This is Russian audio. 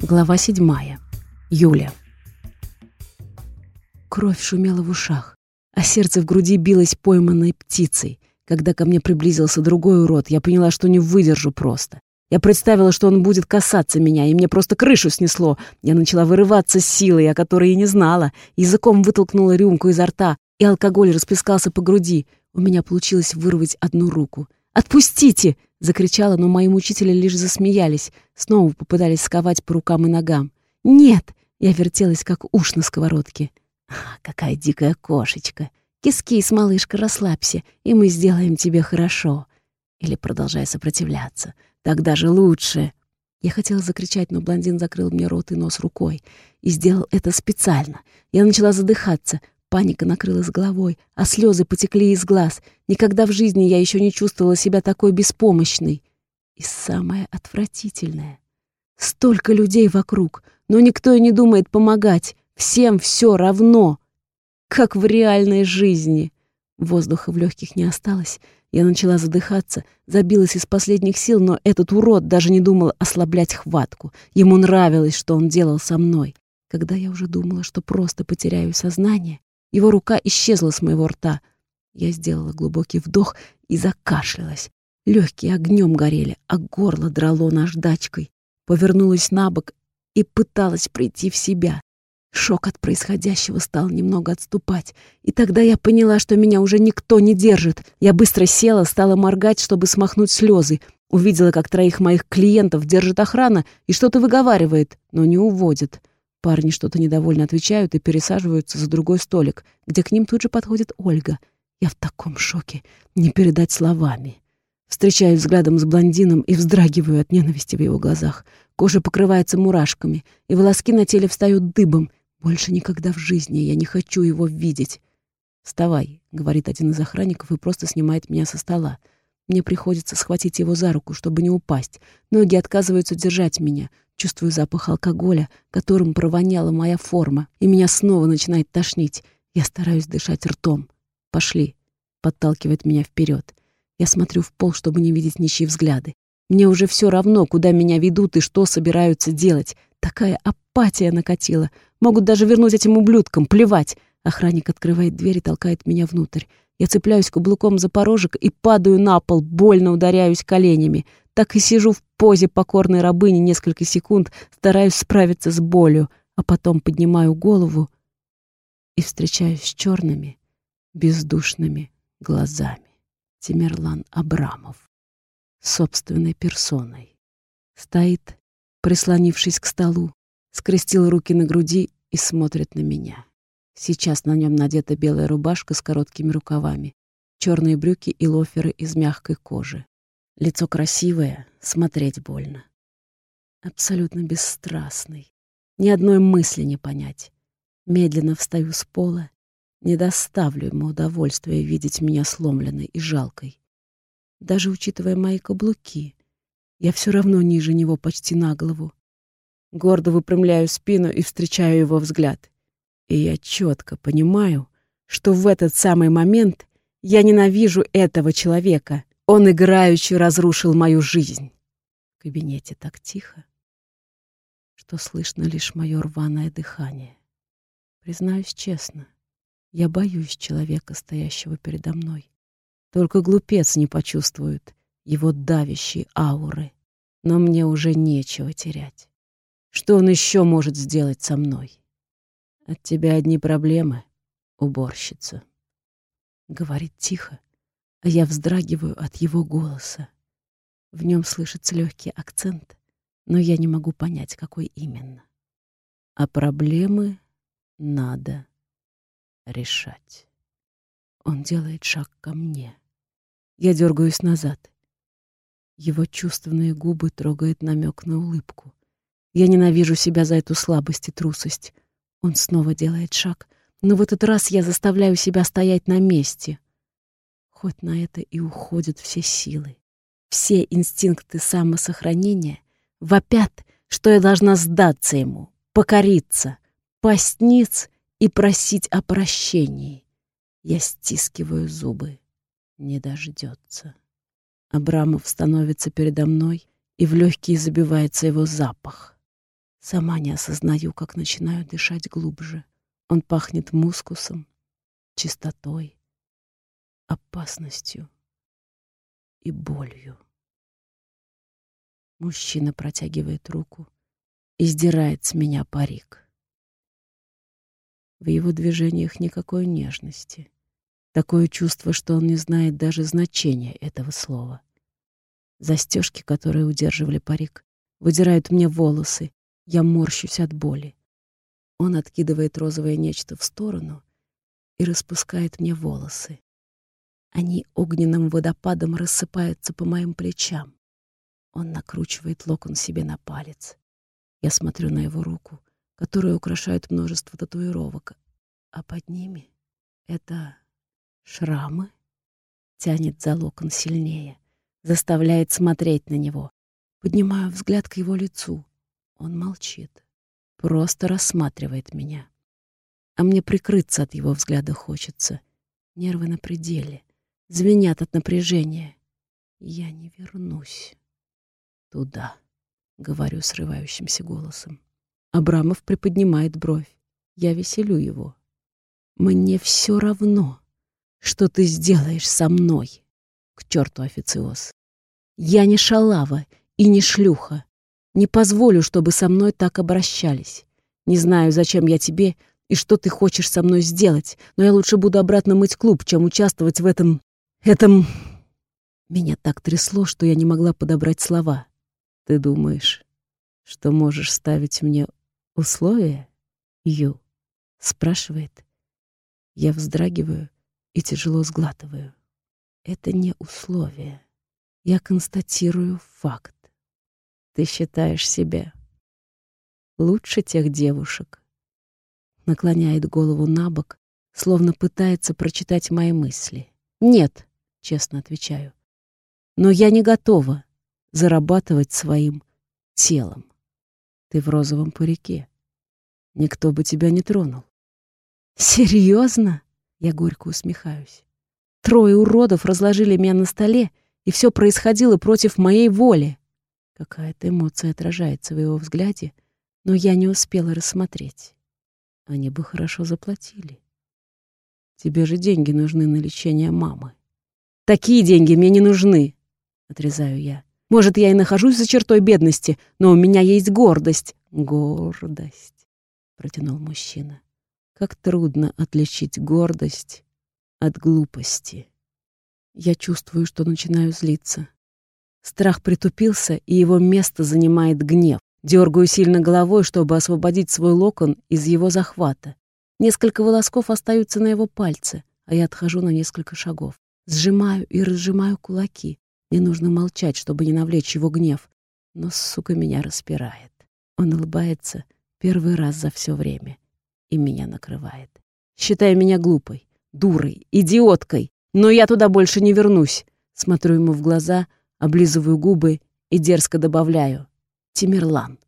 Глава седьмая. Юля. Кровь шумела в ушах, а сердце в груди билось пойманной птицей. Когда ко мне приблизился другой урод, я поняла, что не выдержу просто. Я представила, что он будет касаться меня, и мне просто крышу снесло. Я начала вырываться с силой, о которой и не знала. Языком вытолкнула рюмку изо рта, и алкоголь расплескался по груди. У меня получилось вырвать одну руку. «Отпустите!» — закричала, но мои мучители лишь засмеялись, снова попытались сковать по рукам и ногам. «Нет!» — я вертелась, как уж на сковородке. «Какая дикая кошечка! Кис-кис, малышка, расслабься, и мы сделаем тебе хорошо!» Или продолжай сопротивляться. «Так даже лучше!» Я хотела закричать, но блондин закрыл мне рот и нос рукой. И сделал это специально. Я начала задыхаться, Паника накрыла с головой, а слезы потекли из глаз. Никогда в жизни я еще не чувствовала себя такой беспомощной. И самое отвратительное. Столько людей вокруг, но никто и не думает помогать. Всем все равно. Как в реальной жизни. Воздуха в легких не осталось. Я начала задыхаться, забилась из последних сил, но этот урод даже не думал ослаблять хватку. Ему нравилось, что он делал со мной. Когда я уже думала, что просто потеряю сознание, его рука исчезла с моего рта. Я сделала глубокий вдох и закашлялась. Легкие огнем горели, а горло драло наждачкой. Повернулась на бок и пыталась прийти в себя. Шок от происходящего стал немного отступать, и тогда я поняла, что меня уже никто не держит. Я быстро села, стала моргать, чтобы смахнуть слезы. Увидела, как троих моих клиентов держит охрана и что-то выговаривает, но не уводит. Парни что-то недовольно отвечают и пересаживаются за другой столик, где к ним тут же подходит Ольга. Я в таком шоке, не передать словами. Встречаюсь взглядом с блондином и вздрагиваю от ненависти в его глазах. Кожа покрывается мурашками, и волоски на теле встают дыбом. Больше никогда в жизни я не хочу его видеть. «Вставай», — говорит один из охранников и просто снимает меня со стола. Мне приходится схватить его за руку, чтобы не упасть. Ноги отказываются держать меня. Чувствую запах алкоголя, которым провоняла моя форма, и меня снова начинает тошнить. Я стараюсь дышать ртом. «Пошли», — подталкивает меня вперед. Я смотрю в пол, чтобы не видеть ничьи взгляды. Мне уже все равно, куда меня ведут и что собираются делать. Такая апатия накатила. Могут даже вернуть этим ублюдкам, плевать. Охранник открывает дверь и толкает меня внутрь. Я цепляюсь каблуком за порожек и падаю на пол, больно ударяюсь коленями. Так и сижу в позе покорной рабыни несколько секунд, стараюсь справиться с болью, а потом поднимаю голову и встречаюсь с черными, бездушными глазами. Тимерлан Абрамов, собственной персоной. Стоит, прислонившись к столу, скрестил руки на груди и смотрит на меня. Сейчас на нем надета белая рубашка с короткими рукавами, черные брюки и лоферы из мягкой кожи. Лицо красивое, смотреть больно. Абсолютно бесстрастный. Ни одной мысли не понять. Медленно встаю с пола. Не доставлю ему удовольствия видеть меня сломленной и жалкой. Даже учитывая мои каблуки, я все равно ниже него почти на голову. Гордо выпрямляю спину и встречаю его взгляд. И я четко понимаю, что в этот самый момент я ненавижу этого человека, он играючи разрушил мою жизнь. В кабинете так тихо, что слышно лишь мое рваное дыхание. Признаюсь честно, я боюсь человека, стоящего передо мной. Только глупец не почувствует его давящие ауры. Но мне уже нечего терять. Что он еще может сделать со мной? От тебя одни проблемы, уборщица. Говорит тихо, а я вздрагиваю от его голоса. В нем слышится легкий акцент, но я не могу понять, какой именно. А проблемы надо решать. Он делает шаг ко мне. Я дергаюсь назад. Его чувственные губы трогает намек на улыбку. Я ненавижу себя за эту слабость и трусость. Он снова делает шаг, но в этот раз я заставляю себя стоять на месте. Хоть на это и уходят все силы. Все инстинкты самосохранения вопят, что я должна сдаться ему, покориться, пасть ниц и просить о прощении. Я стискиваю зубы. Не дождется. Абрамов становится передо мной, и в легкие забивается его запах. Сама не осознаю, как начинаю дышать глубже. Он пахнет мускусом, чистотой, опасностью и болью. Мужчина протягивает руку и сдирает с меня парик. В его движениях никакой нежности. Такое чувство, что он не знает даже значения этого слова. Застежки, которые удерживали парик, выдирают мне волосы. Я морщусь от боли. Он откидывает розовое нечто в сторону и распускает мне волосы. Они огненным водопадом рассыпаются по моим плечам. Он накручивает локон себе на палец. Я смотрю на его руку, которую украшают множество татуировок, а под ними это шрамы. Тянет за локон сильнее, заставляет смотреть на него. Поднимаю взгляд к его лицу. Он молчит, просто рассматривает меня. А мне прикрыться от его взгляда хочется. Нервы на пределе, звенят от напряжения. Я не вернусь туда, говорю срывающимся голосом. Абрамов приподнимает бровь. Я веселю его. Мне все равно, что ты сделаешь со мной. К черту официоз. Я не шалава и не шлюха. Не позволю, чтобы со мной так обращались. Не знаю, зачем я тебе и что ты хочешь со мной сделать, но я лучше буду обратно мыть клуб, чем участвовать в этом... этом... Меня так трясло, что я не могла подобрать слова. Ты думаешь, что можешь ставить мне условия, Ю? Спрашивает. Я вздрагиваю и тяжело сглатываю. Это не условие. Я констатирую факт. Ты считаешь себя лучше тех девушек. Наклоняет голову на бок, словно пытается прочитать мои мысли. Нет, честно отвечаю. Но я не готова зарабатывать своим телом. Ты в розовом парике. Никто бы тебя не тронул. Серьезно? Я горько усмехаюсь. Трое уродов разложили меня на столе, и все происходило против моей воли. Какая-то эмоция отражается в его взгляде, но я не успела рассмотреть. Они бы хорошо заплатили. Тебе же деньги нужны на лечение мамы. Такие деньги мне не нужны, отрезаю я. Может, я и нахожусь за чертой бедности, но у меня есть гордость. Гордость, протянул мужчина. Как трудно отличить гордость от глупости. Я чувствую, что начинаю злиться. Страх притупился, и его место занимает гнев. Дергаю сильно головой, чтобы освободить свой локон из его захвата. Несколько волосков остаются на его пальце, а я отхожу на несколько шагов. Сжимаю и разжимаю кулаки. Мне нужно молчать, чтобы не навлечь его гнев. Но, сука, меня распирает. Он улыбается первый раз за все время. И меня накрывает. Считай меня глупой, дурой, идиоткой. Но я туда больше не вернусь. Смотрю ему в глаза, облизываю губы и дерзко добавляю. Тимирлан.